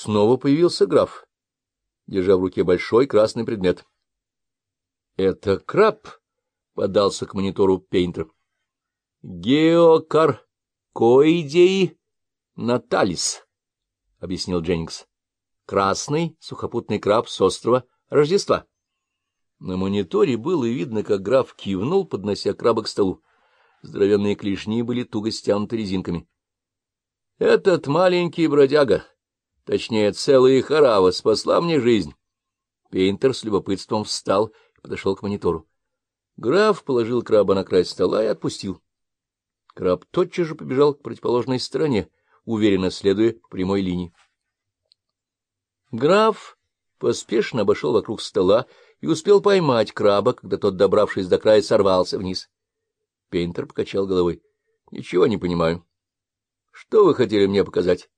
снова появился граф, держа в руке большой красный предмет. — Это краб, — подался к монитору Пейнтер. — Геокаркоидеи наталис, — объяснил Дженнингс. — Красный сухопутный краб с острова Рождества. На мониторе было видно, как граф кивнул, поднося краба к столу. Здоровенные клешни были туго стянуты резинками. — Этот маленький бродяга, точнее, целая харава, спасла мне жизнь. Пейнтер с любопытством встал и подошел к монитору. Граф положил краба на край стола и отпустил. Краб тотчас же побежал к противоположной стороне, уверенно следуя прямой линии. Граф поспешно обошел вокруг стола и успел поймать краба, когда тот, добравшись до края, сорвался вниз. Пейнтер покачал головой. — Ничего не понимаю. — Что вы хотели мне показать?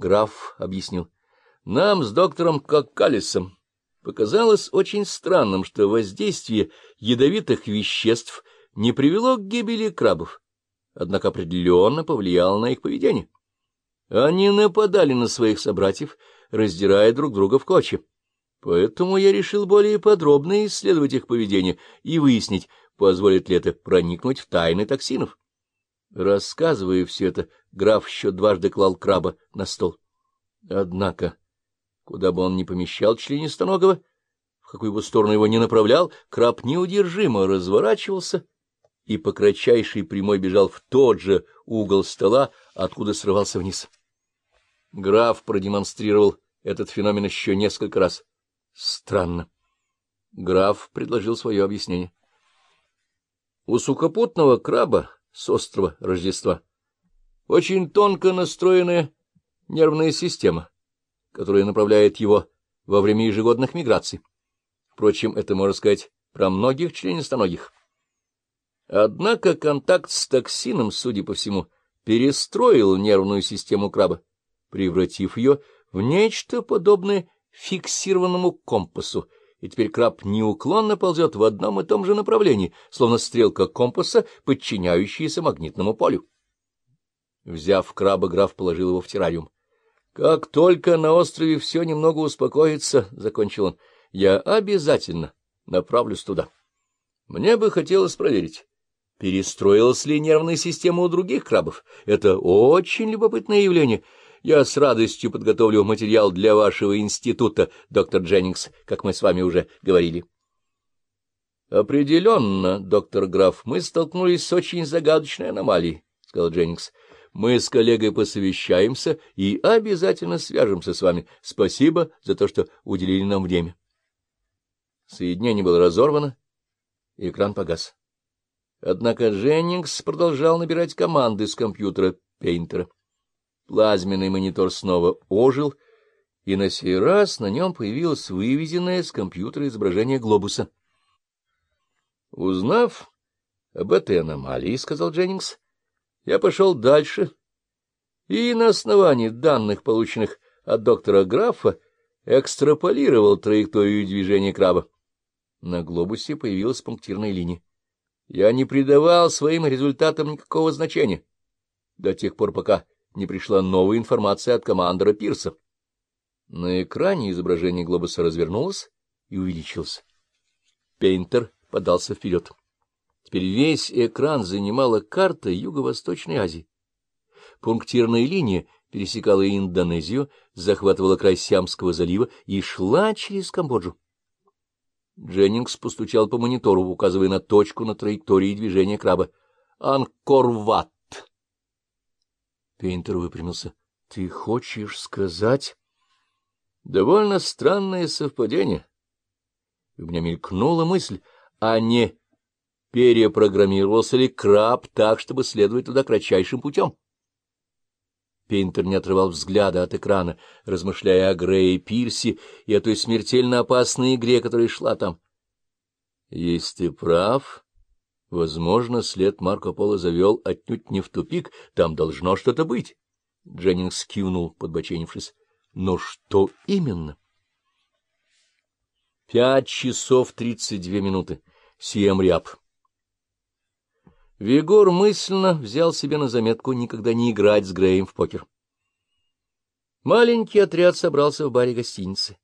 Граф объяснил. — Нам с доктором Коккалисом показалось очень странным, что воздействие ядовитых веществ не привело к гибели крабов, однако определенно повлияло на их поведение. Они нападали на своих собратьев, раздирая друг друга в клочья. Поэтому я решил более подробно исследовать их поведение и выяснить, позволит ли это проникнуть в тайны токсинов. Рассказывая все это, граф еще дважды клал краба на стол. Однако, куда бы он ни помещал членистоногого, в какую бы сторону его ни направлял, краб неудержимо разворачивался и по кратчайшей прямой бежал в тот же угол стола, откуда срывался вниз. Граф продемонстрировал этот феномен еще несколько раз. Странно. Граф предложил свое объяснение. У сухопутного краба с острова Рождества очень тонко настроенная нервная система, которая направляет его во время ежегодных миграций. Впрочем, это можно сказать про многих членистоногих. Однако контакт с токсином, судя по всему, перестроил нервную систему краба, превратив ее в нечто подобное фиксированному компасу, и теперь краб неуклонно ползет в одном и том же направлении, словно стрелка компаса, подчиняющаяся магнитному полю. Взяв краба, граф положил его в террариум. — Как только на острове все немного успокоится, — закончил он, — я обязательно направлюсь туда. Мне бы хотелось проверить, перестроилась ли нервная система у других крабов. Это очень любопытное явление — я с радостью подготовлю материал для вашего института, доктор Дженнингс, как мы с вами уже говорили. — Определенно, доктор Граф, мы столкнулись с очень загадочной аномалией, — сказал Дженнингс. — Мы с коллегой посовещаемся и обязательно свяжемся с вами. Спасибо за то, что уделили нам время. Соединение было разорвано, и экран погас. Однако Дженнингс продолжал набирать команды с компьютера Пейнтера. Плазменный монитор снова ожил, и на сей раз на нем появилось выведенное с компьютера изображение глобуса. Узнав об этой аномалии, — сказал Дженнингс, — я пошел дальше и на основании данных, полученных от доктора Графа, экстраполировал траекторию движения краба. На глобусе появилась пунктирная линия. Я не придавал своим результатам никакого значения до тех пор, пока не пришла новая информация от командора Пирса. На экране изображение глобуса развернулось и увеличилось. Пейнтер подался вперед. Теперь весь экран занимала карта Юго-Восточной Азии. Пунктирная линия пересекала Индонезию, захватывала край Сиамского залива и шла через Камбоджу. Дженнингс постучал по монитору, указывая на точку на траектории движения краба. «Анкорват!» Пейнтер выпрямился. — Ты хочешь сказать? — Довольно странное совпадение. У меня мелькнула мысль, а не перепрограммировался ли краб так, чтобы следовать туда кратчайшим путем? Пейнтер не отрывал взгляда от экрана, размышляя о Грее Пирсе и о той смертельно опасной игре, которая шла там. — Если ты прав, Возможно, след Марко Поло завел отнюдь не в тупик, там должно что-то быть. Дженнингс кивнул, подбоченившись. Но что именно? Пять часов тридцать две минуты. Сием Ряб. Вигор мысленно взял себе на заметку никогда не играть с Греем в покер. Маленький отряд собрался в баре гостиницы.